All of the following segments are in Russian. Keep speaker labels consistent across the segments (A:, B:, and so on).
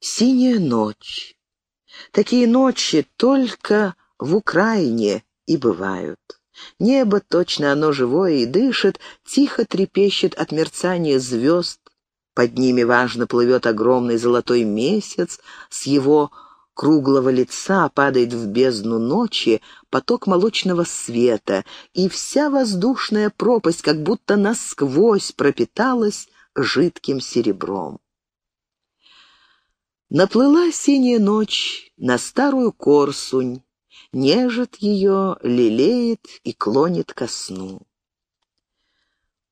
A: Синяя ночь. Такие ночи только в Украине и бывают. Небо, точно оно живое и дышит, тихо трепещет от мерцания звезд. Под ними важно плывет огромный золотой месяц, с его круглого лица падает в бездну ночи поток молочного света, и вся воздушная пропасть как будто насквозь пропиталась жидким серебром. Наплыла синяя ночь на старую корсунь, нежит ее, лелеет и клонит ко сну.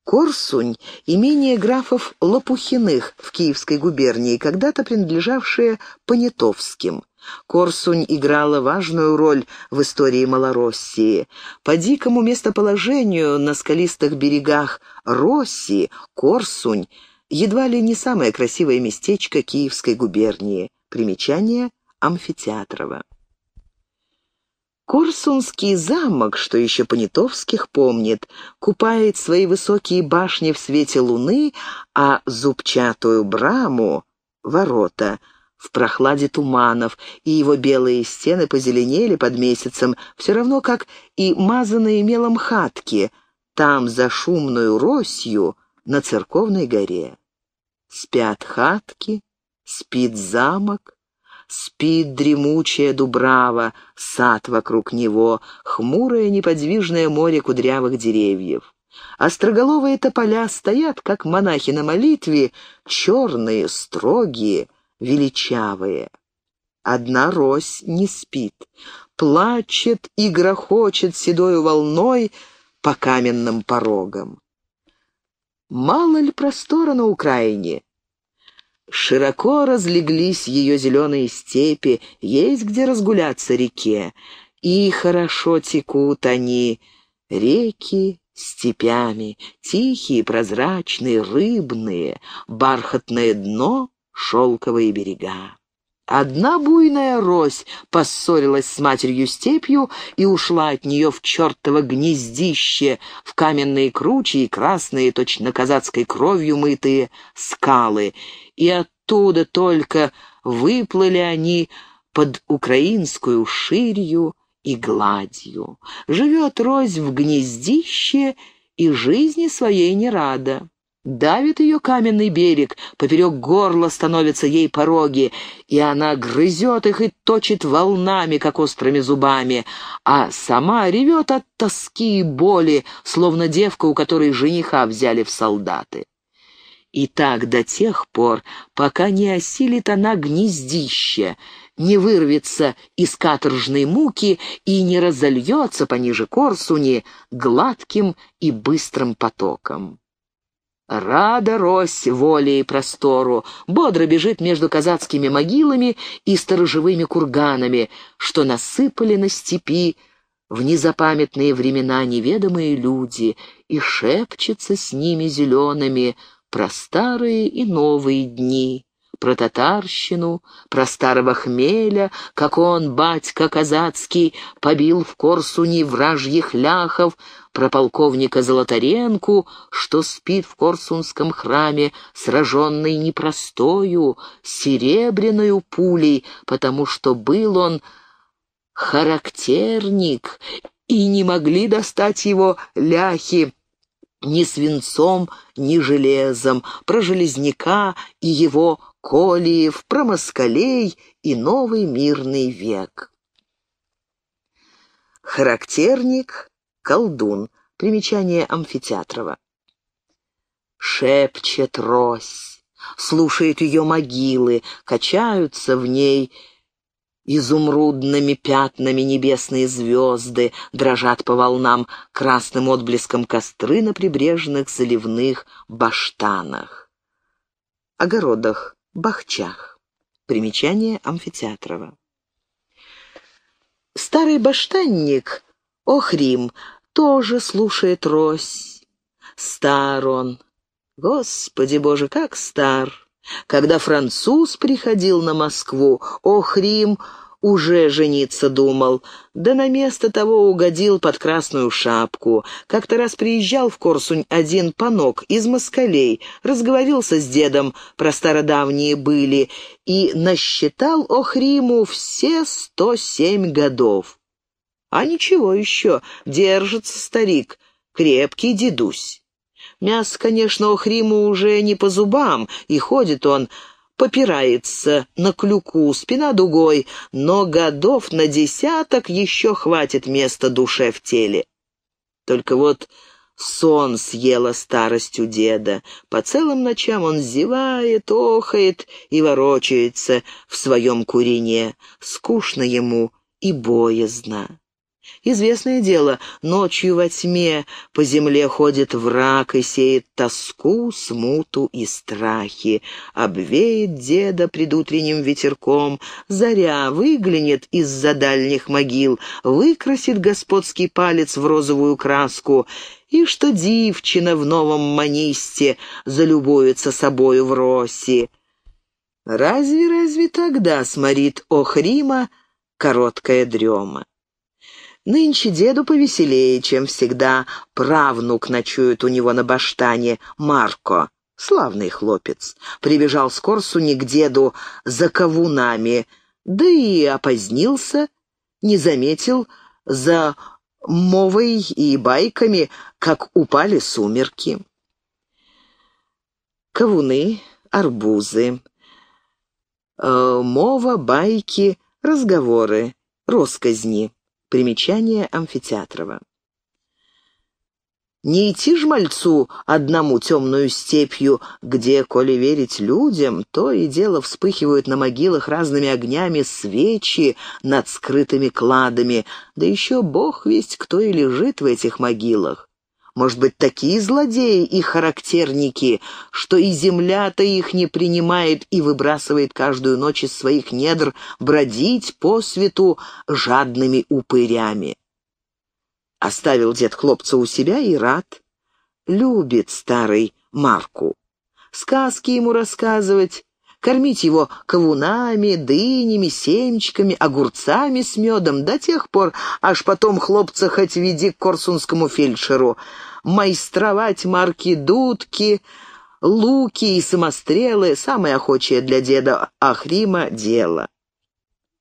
A: Корсунь — имение графов Лопухиных в Киевской губернии, когда-то принадлежавшее Понятовским. Корсунь играла важную роль в истории Малороссии. По дикому местоположению на скалистых берегах России Корсунь — едва ли не самое красивое местечко Киевской губернии. Примечание Амфитеатрова. Корсунский замок, что еще Понятовских помнит, купает свои высокие башни в свете луны, а зубчатую браму, ворота, в прохладе туманов, и его белые стены позеленели под месяцем, все равно как и мазанные мелом хатки, там, за шумную росью, на церковной горе. Спят хатки, спит замок, спит дремучая дубрава, сад вокруг него, хмурое неподвижное море кудрявых деревьев. Остроголовые тополя стоят, как монахи на молитве, черные, строгие, величавые. Одна рось не спит, плачет и грохочет седою волной по каменным порогам. Мало ли простора на Украине? Широко разлеглись ее зеленые степи, есть где разгуляться реке, и хорошо текут они, реки, степями, тихие, прозрачные, рыбные, бархатное дно, шелковые берега. Одна буйная рось поссорилась с матерью степью и ушла от нее в чертово гнездище, в каменные кручи и красные, точно казацкой кровью мытые, скалы, и оттуда только выплыли они под украинскую ширью и гладью. Живет рось в гнездище и жизни своей не рада. Давит ее каменный берег, поперек горла становятся ей пороги, и она грызет их и точит волнами, как острыми зубами, а сама ревет от тоски и боли, словно девка, у которой жениха взяли в солдаты. И так до тех пор, пока не осилит она гнездище, не вырвется из каторжной муки и не разольется пониже корсуни гладким и быстрым потоком. Рада рось воле и простору, бодро бежит между казацкими могилами и сторожевыми курганами, что насыпали на степи в незапамятные времена неведомые люди, и шепчется с ними зелеными про старые и новые дни про татарщину, про старого хмеля, как он, батька казацкий, побил в Корсуни вражьих ляхов, про полковника Золотаренку, что спит в Корсунском храме, сраженный непростою, серебряную пулей, потому что был он характерник, и не могли достать его ляхи, ни свинцом, ни железом, про железняка и его Колиев, про москалей и новый мирный век. Характерник — колдун. Примечание Амфитеатрова. Шепчет рось, слушает ее могилы, качаются в ней изумрудными пятнами небесные звезды, дрожат по волнам красным отблеском костры на прибрежных заливных баштанах. Огородах Бахчах. Примечание Амфитеатрова. Старый баштанник, Охрим, тоже слушает рось. Стар он. Господи боже, как стар! Когда француз приходил на Москву, Охрим уже жениться думал, да на место того угодил под красную шапку. Как-то раз приезжал в Корсунь один панок из москалей, разговорился с дедом, про стародавние были, и насчитал Охриму все сто семь годов. А ничего еще, держится старик, крепкий дедусь. Мясо, конечно, Охриму уже не по зубам, и ходит он попирается на клюку, спина дугой, но годов на десяток еще хватит места душе в теле. Только вот сон съела старость у деда. По целым ночам он зевает, охает и ворочается в своем курине. Скучно ему и боязно. Известное дело, ночью во тьме по земле ходит враг и сеет тоску, смуту и страхи. Обвеет деда предутренним ветерком, заря выглянет из-за дальних могил, выкрасит господский палец в розовую краску, и что дивчина в новом манисте залюбуется собою в росе. Разве-разве тогда сморит Охрима короткая дрема? Нынче деду повеселее, чем всегда. Правнук ночует у него на баштане, Марко. Славный хлопец. Прибежал с Корсуни к деду за ковунами, да и опозднился, не заметил за мовой и байками, как упали сумерки. Ковуны, арбузы, э, мова, байки, разговоры, росказни. Примечание Амфитеатрова. Не идти ж мальцу одному темную степью, где, коли верить людям, то и дело вспыхивают на могилах разными огнями свечи над скрытыми кладами, да еще бог весть, кто и лежит в этих могилах. Может быть, такие злодеи и характерники, что и земля-то их не принимает и выбрасывает каждую ночь из своих недр бродить по свету жадными упырями. Оставил дед хлопца у себя и рад. Любит старый Марку. Сказки ему рассказывать, кормить его кавунами, дынями, семечками, огурцами с медом до тех пор, аж потом хлопца хоть веди к корсунскому фельдшеру, майстровать марки дудки, луки и самострелы, самое охочее для деда Ахрима дело.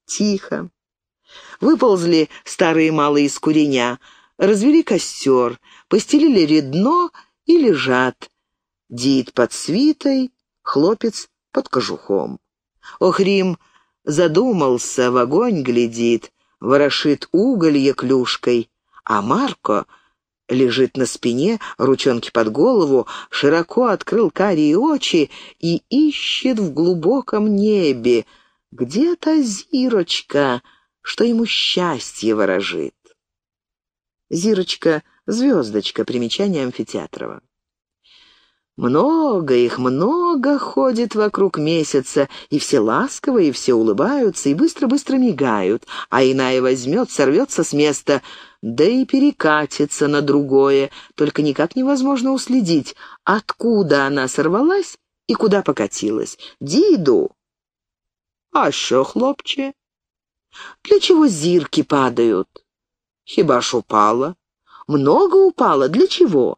A: Тихо. Выползли старые малые из куреня, развели костер, постелили редно и лежат. Дид под свитой, хлопец под кожухом. Охрим задумался, в огонь глядит, ворошит уголье клюшкой, а Марко лежит на спине, ручонки под голову, широко открыл карие очи и ищет в глубоком небе. Где-то зирочка, что ему счастье ворожит. Зирочка — звездочка, примечание Амфитеатрова. Много их, много ходит вокруг месяца, и все ласковые, и все улыбаются, и быстро-быстро мигают, а иная возьмет, сорвется с места, да и перекатится на другое, только никак невозможно уследить, откуда она сорвалась и куда покатилась. Диду! А что, хлопче? Для чего зирки падают? Хиба ж упала? Много упала? Для чего?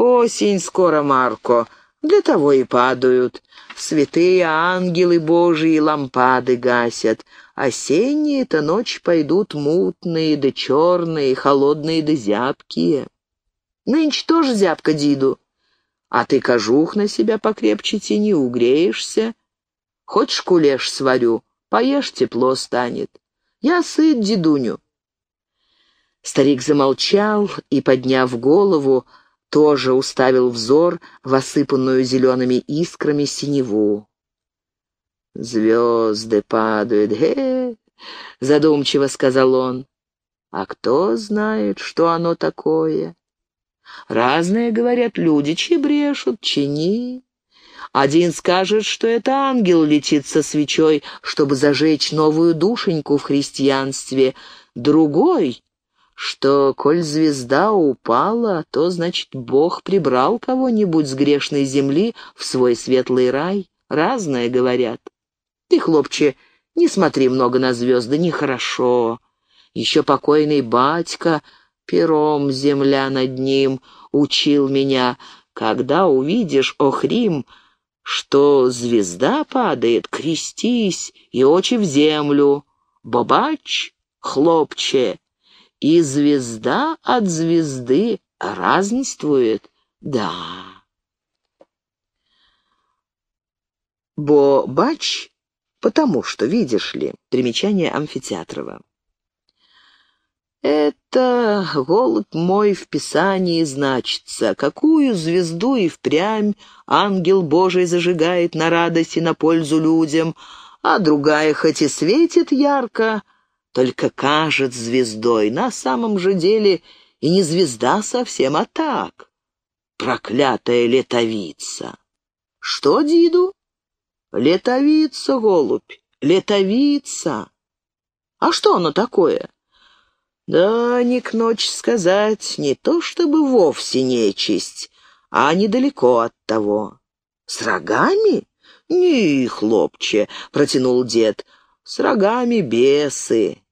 A: Осень скоро, Марко, для того и падают. Святые ангелы Божии лампады гасят. Осенние-то ночи пойдут мутные да черные, холодные да зябкие. Нынче тоже зябка, Диду. А ты кожух на себя покрепче тяни, угреешься. Хочешь кулеш сварю, поешь, тепло станет. Я сыт, дедуню. Старик замолчал и, подняв голову, тоже уставил взор в осыпанную зелеными искрами синеву. «Звезды падают, ге!» — задумчиво сказал он. «А кто знает, что оно такое?» «Разные, говорят, люди, чи брешут, чини. Один скажет, что это ангел летит со свечой, чтобы зажечь новую душеньку в христианстве. Другой что, коль звезда упала, то, значит, Бог прибрал кого-нибудь с грешной земли в свой светлый рай. Разное говорят. Ты, хлопче, Не смотри много на звезды, нехорошо. Еще покойный батька, пером земля над ним, учил меня, когда увидишь, Охрим, что звезда падает, крестись и очи в землю. Бабач, хлопче, и звезда от звезды разнствует, да. Бо-бач, потому что, видишь ли, примечание Амфитеатрова. Это, голубь мой, в Писании значится, какую звезду и впрямь ангел Божий зажигает на радость и на пользу людям, а другая хоть и светит ярко, только кажет звездой, на самом же деле и не звезда совсем, а так, проклятая летовица. Что, Диду? Летовица, голубь, летовица. А что оно такое? Да, не к ночь сказать, не то чтобы вовсе нечисть, а недалеко от того. С рогами? «Не, хлопче», — протянул дед, — «с рогами бесы».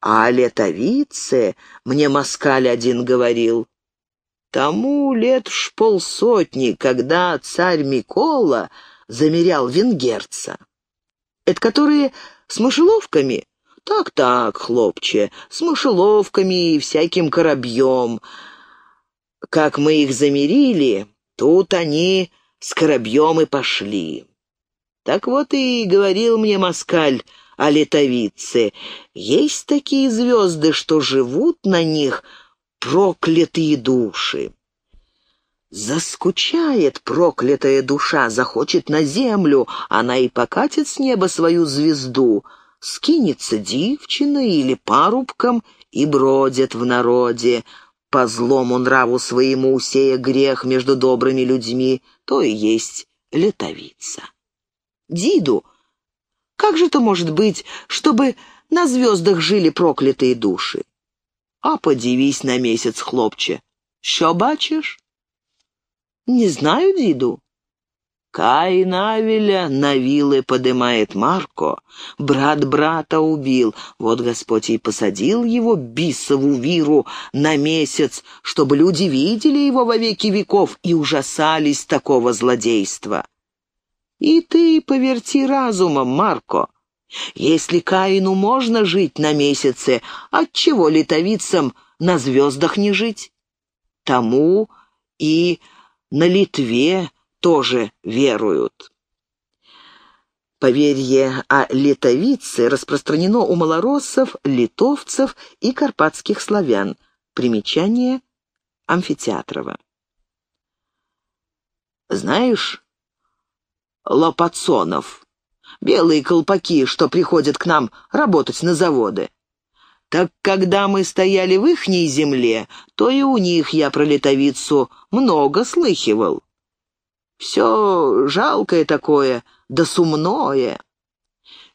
A: А летовице мне москаль один говорил. Тому лет ж полсотни, когда царь Микола замерял венгерца. Это которые с мышеловками? Так-так, хлопче, с мышеловками и всяким коробьем. Как мы их замерили, тут они с коробьем и пошли. Так вот и говорил мне москаль о летовице. Есть такие звезды, что живут на них проклятые души. Заскучает проклятая душа, захочет на землю, она и покатит с неба свою звезду, скинется девчина или парубком и бродит в народе, по злому нраву своему усея грех между добрыми людьми, то и есть летовица. Диду, как же это может быть, чтобы на звездах жили проклятые души? А подивись на месяц, хлопче. Що бачиш? Не знаю, Диду. Каин Авеля на вилы подымает Марко, брат брата убил, вот Господь и посадил его, бисову виру, на месяц, чтобы люди видели его во веки веков и ужасались такого злодейства. И ты поверти разумом, Марко. Если Каину можно жить на месяце, отчего литовицам на звездах не жить? Тому и на Литве тоже веруют. Поверье о литовице распространено у малороссов, литовцев и карпатских славян. Примечание Амфитеатрова. Знаешь, лопатсонов. Белые колпаки, что приходят к нам работать на заводы. Так когда мы стояли в ихней земле, то и у них я про летовицу много слыхивал. Все жалкое такое, да сумное.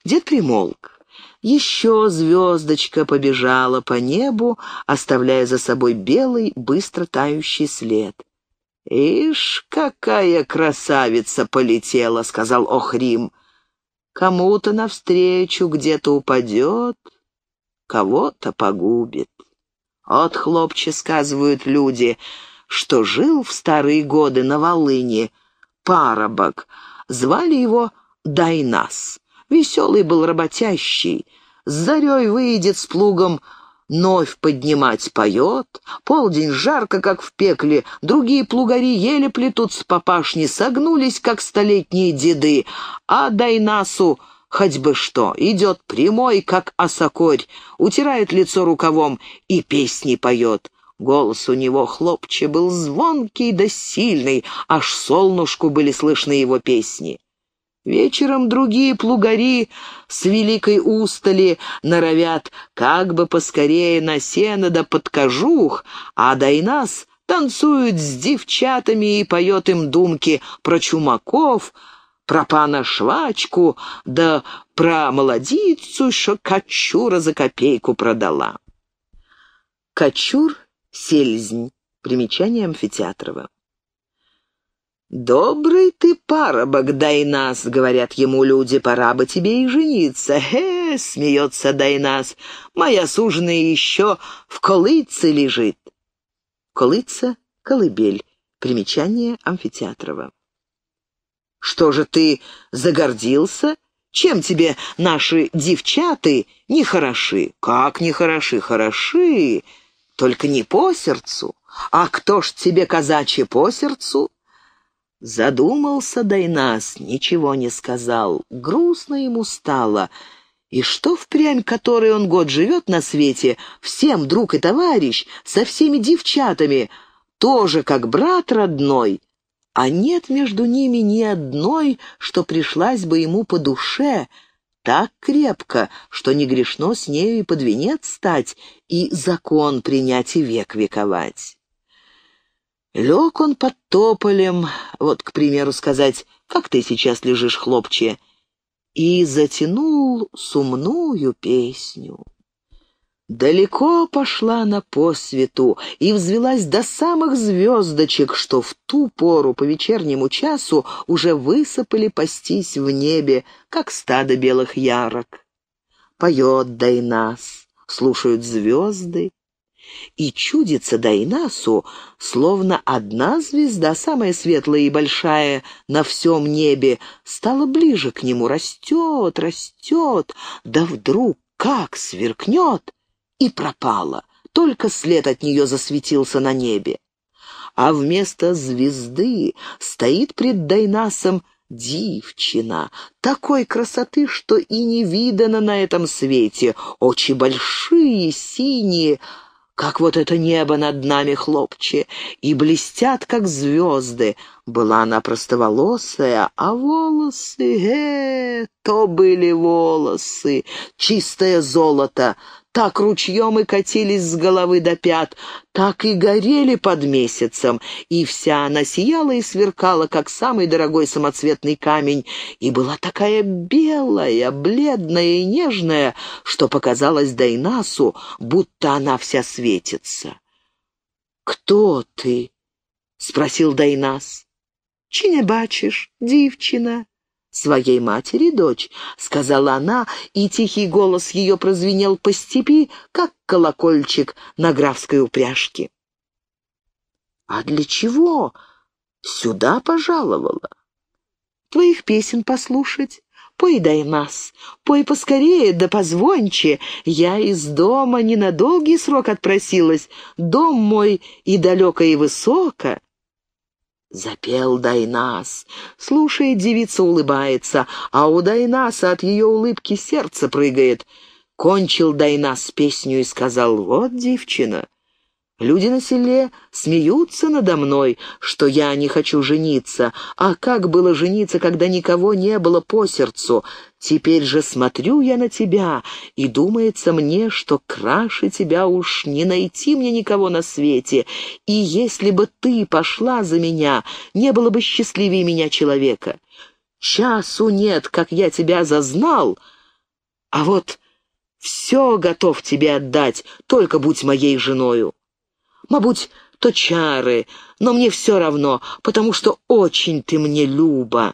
A: Дед примолк. Еще звездочка побежала по небу, оставляя за собой белый, быстро тающий след. «Ишь, какая красавица полетела!» — сказал Охрим. «Кому-то навстречу где-то упадет, кого-то погубит. От хлопче сказывают люди, что жил в старые годы на Волыне парабок. Звали его Дайнас. Веселый был работящий. С зарей выйдет с плугом Новь поднимать поет, полдень жарко, как в пекле, другие плугари еле плетут с папашни, согнулись, как столетние деды, а Дайнасу хоть бы что, идет прямой, как осокорь, утирает лицо рукавом и песни поет. Голос у него, хлопче, был звонкий да сильный, аж солнышку были слышны его песни. Вечером другие плугари с великой устали норовят как бы поскорее на сено да под кожух, а Дайнас танцует с девчатами и поет им думки про чумаков, про пана Швачку, да про молодицу, что Качура за копейку продала. Качур — сельзнь. Примечание Амфитеатрова. «Добрый ты парабок, Дайнас», — говорят ему люди, — «пора бы тебе и жениться». «Хе!» — смеется Дайнас, — «моя суженая еще в колыце лежит». Колыца — колыбель. Примечание Амфитеатрова. «Что же ты загордился? Чем тебе наши девчаты не хороши?» «Как не хороши? Хороши, только не по сердцу. А кто ж тебе, казачье, по сердцу?» Задумался Дайнас, ничего не сказал. Грустно ему стало. И что впрямь, который он год живет на свете, всем друг и товарищ, со всеми девчатами, тоже как брат родной, а нет между ними ни одной, что пришлась бы ему по душе, так крепко, что не грешно с нею и под венец стать, и закон принять и век вековать. Лег он под тополем, вот, к примеру, сказать, как ты сейчас лежишь, хлопче, и затянул сумную песню. Далеко пошла на посвету и взвелась до самых звездочек, что в ту пору по вечернему часу уже высыпали пастись в небе, как стадо белых ярок. Поет Дайнас, слушают звезды, и чудится Дайнасу, словно одна звезда, самая светлая и большая на всем небе, стала ближе к нему, растет, растет, да вдруг как сверкнет и пропала, только след от нее засветился на небе. А вместо звезды стоит пред Дайнасом Девчина, такой красоты, что и не видано на этом свете, очи большие, синие, как вот это небо над нами, хлопче, и блестят, как звезды. Была она простоволосая, а волосы, э, то были волосы, чистое золото, так ручьем и катились с головы до пят, так и горели под месяцем, и вся она сияла и сверкала, как самый дорогой самоцветный камень, и была такая белая, бледная и нежная, что показалось Дайнасу, будто она вся светится. «Кто ты?» — спросил Дайнас. «Чи не бачишь, девчина?» «Своей матери дочь», — сказала она, и тихий голос ее прозвенел по степи, как колокольчик на графской упряжке. «А для чего сюда пожаловала?» «Твоих песен послушать». Пой, дай нас, пой поскорее, да позвонче. Я из дома не на долгий срок отпросилась. Дом мой и далеко, и высоко. Запел Дайнас. Слушает, девица улыбается, а у Дайнаса от ее улыбки сердце прыгает. Кончил Дайнас песню и сказал, «Вот, девчина, Люди на селе смеются надо мной, что я не хочу жениться. А как было жениться, когда никого не было по сердцу? Теперь же смотрю я на тебя, и думается мне, что краше тебя уж не найти мне никого на свете. И если бы ты пошла за меня, не было бы счастливее меня человека. Часу нет, как я тебя зазнал, а вот все готов тебе отдать, только будь моей женою. Мабуть, то чары, но мне все равно, потому что очень ты мне люба.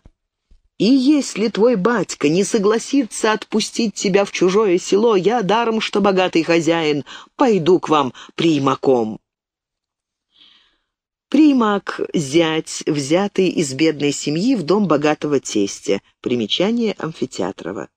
A: И если твой батька не согласится отпустить тебя в чужое село, я, даром что богатый хозяин, пойду к вам примаком». Примак — зять, взятый из бедной семьи в дом богатого тестя. Примечание Амфитеатрова.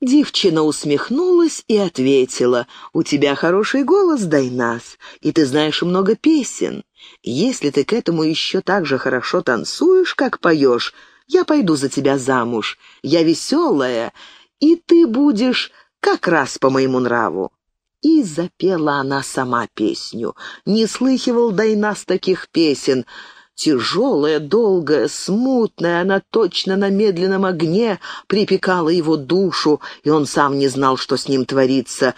A: Девчина усмехнулась и ответила, «У тебя хороший голос, Дайнас, и ты знаешь много песен. Если ты к этому еще так же хорошо танцуешь, как поешь, я пойду за тебя замуж. Я веселая, и ты будешь как раз по моему нраву». И запела она сама песню. Не слыхивал Дайнас таких песен — Тяжелая, долгая, смутная, она точно на медленном огне припекала его душу, и он сам не знал, что с ним творится.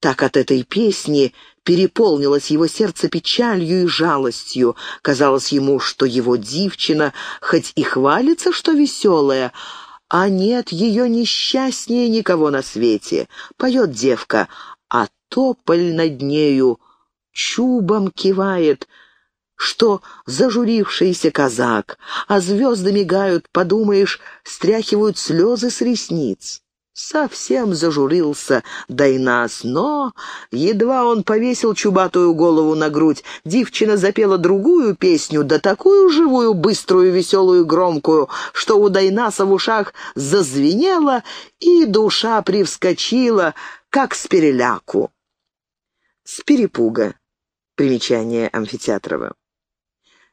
A: Так от этой песни переполнилось его сердце печалью и жалостью. Казалось ему, что его девчина хоть и хвалится, что веселая, а нет ее несчастнее никого на свете. Поет девка, а тополь над нею чубом кивает — что зажурившийся казак, а звезды мигают, подумаешь, стряхивают слезы с ресниц. Совсем зажурился Дайнас, но едва он повесил чубатую голову на грудь, девчина запела другую песню, да такую живую, быструю, веселую, громкую, что у Дайнаса в ушах зазвенело, и душа привскочила, как с переляку. С перепуга. Примечание Амфитеатрова.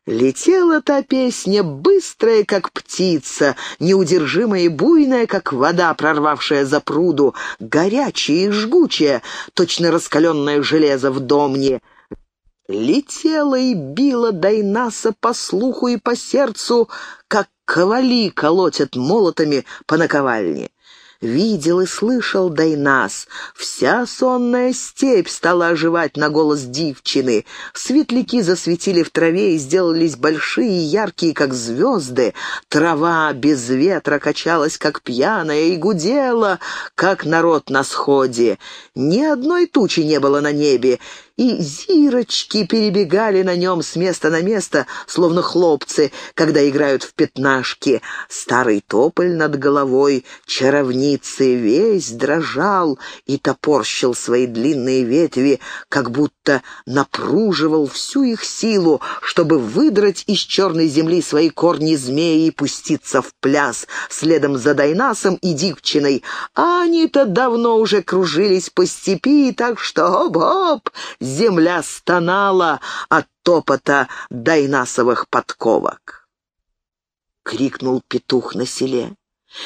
A: Летела та песня, быстрая, как птица, неудержимая и буйная, как вода, прорвавшая за пруду, горячая и жгучая, точно раскаленное железо в домне. Летела и била Дайнаса по слуху и по сердцу, как ковали колотят молотами по наковальне. Видел и слышал Дайнас. Вся сонная степь стала оживать на голос девчины. Светляки засветили в траве и сделались большие и яркие, как звезды. Трава без ветра качалась, как пьяная, и гудела, как народ на сходе. Ни одной тучи не было на небе, и зирочки перебегали на нем с места на место, словно хлопцы, когда играют в пятнашки. Старый тополь над головой чаровницы весь дрожал и топорщил свои длинные ветви, как будто напруживал всю их силу, чтобы выдрать из черной земли свои корни змеи и пуститься в пляс, следом за Дайнасом и Дивчиной. А они-то давно уже кружились по степи, так что оп-оп, земля стонала от топота дайнасовых подковок. Крикнул петух на селе.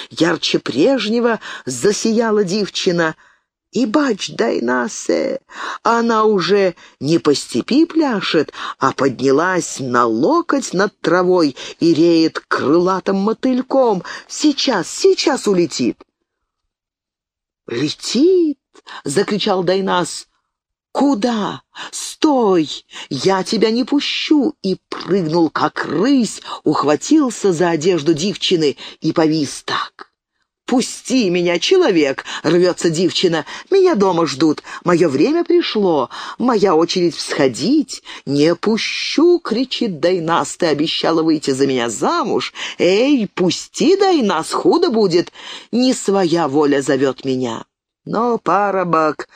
A: Ярче прежнего засияла девчина. И бач, Дайнасе, она уже не по степи пляшет, а поднялась на локоть над травой и реет крылатым мотыльком. Сейчас, сейчас улетит. «Летит!» — закричал Дайнас. «Куда? Стой! Я тебя не пущу!» И прыгнул, как рысь, ухватился за одежду девчины и повис так. «Пусти меня, человек!» — рвется девчина. «Меня дома ждут. Мое время пришло. Моя очередь всходить. Не пущу!» — кричит Дайнас. «Ты обещала выйти за меня замуж. Эй, пусти, Дайнас, худо будет. Не своя воля зовет меня». Но парабак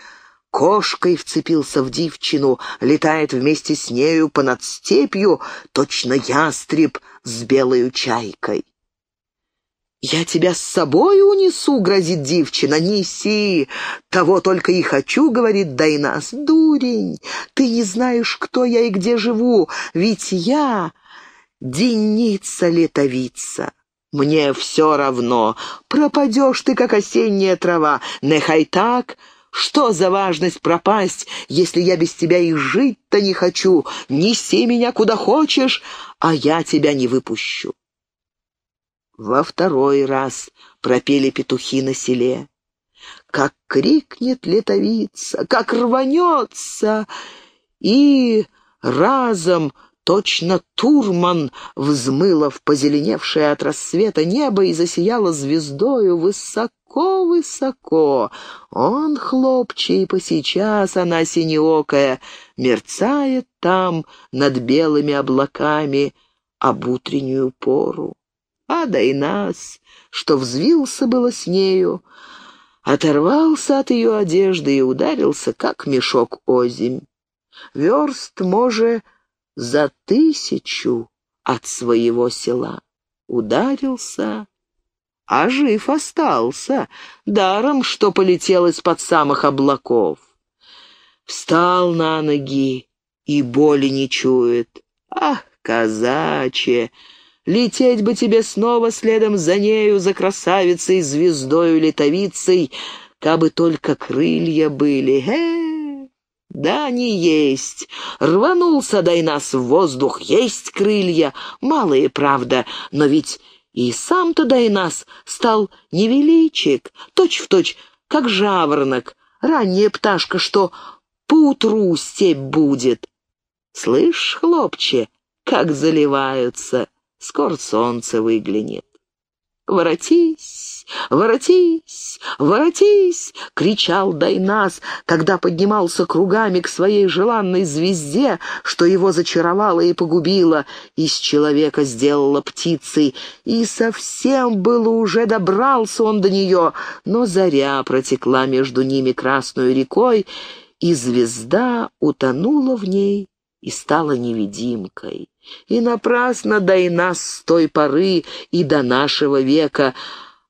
A: кошкой вцепился в девчину, летает вместе с нею понад степью, точно ястреб с белою чайкой. «Я тебя с собой унесу», — грозит девчина. «Неси! Того только и хочу», — говорит Дайнас. «Дурень! Ты не знаешь, кто я и где живу, ведь я денница-летовица». «Мне все равно. Пропадешь ты, как осенняя трава. Нехай так, что за важность пропасть, если я без тебя и жить-то не хочу? Неси меня куда хочешь, а я тебя не выпущу. Во второй раз пропели петухи на селе. Как крикнет летовица, как рванется, и разом Точно турман взмыла в позеленевшее от рассвета небо и засияла звездою высоко-высоко. Он, хлопчий, посейчас она синеокая, мерцает там над белыми облаками об утреннюю пору. А да и нас, что взвился было с нею, оторвался от ее одежды и ударился, как мешок озимь. Верст, может, за тысячу от своего села. Ударился, а жив остался, даром, что полетел из-под самых облаков. Встал на ноги и боли не чует. Ах, казачье! Лететь бы тебе снова следом за нею, за красавицей, звездою летовицей, кабы только крылья были. Эй! Да, не есть. Рванулся, дай нас в воздух, есть крылья. Малые, правда, но ведь и сам-то дай нас стал невеличек, точь-в-точь, как жаворонок, ранняя пташка, что поутру степь будет. Слышь, хлопче, как заливаются, скоро солнце выглянет. Воротись, воротись, «Воротись! Воротись!» — кричал Дайнас, когда поднимался кругами к своей желанной звезде, что его зачаровала и погубила, из человека сделала птицей, и совсем было уже добрался он до нее, но заря протекла между ними красной рекой, и звезда утонула в ней и стала невидимкой. И напрасно Дайнас с той поры и до нашего века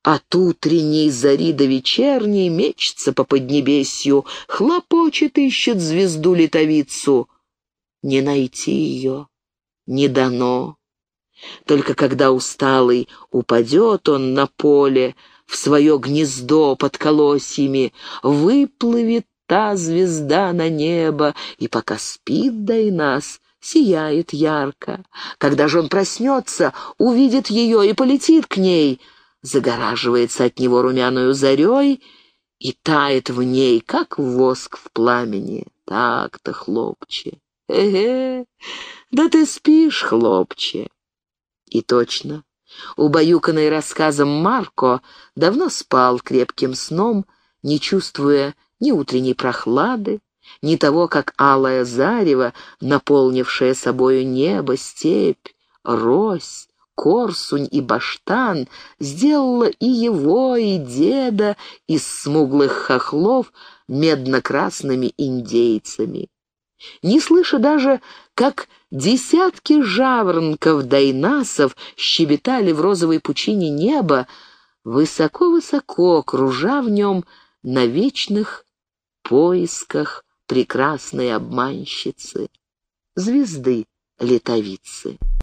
A: от утренней зари до вечерней мечется по поднебесью, хлопочет, ищет звезду-летовицу. Не найти ее не дано. Только когда усталый упадет он на поле, в свое гнездо под колосьями, выплывет та звезда на небо, и пока спит Дайнас, сияет ярко. Когда же он проснется, увидит ее и полетит к ней, загораживается от него румяную зарей и тает в ней, как воск в пламени. Так-то, хлопче. Э-э, да ты спишь, хлопче. И точно, убаюканный рассказом Марко давно спал крепким сном, не чувствуя ни утренней прохлады, ни того, как алая зарево, наполнившая собою небо, степь, рось, корсунь и баштан, сделала и его, и деда из смуглых хохлов медно-красными индейцами. Не слыша даже, как десятки жаворонков-дайнасов щебетали в розовой пучине неба, высоко-высоко кружа в нем на вечных поисках прекрасной обманщицы, звезды летовицы.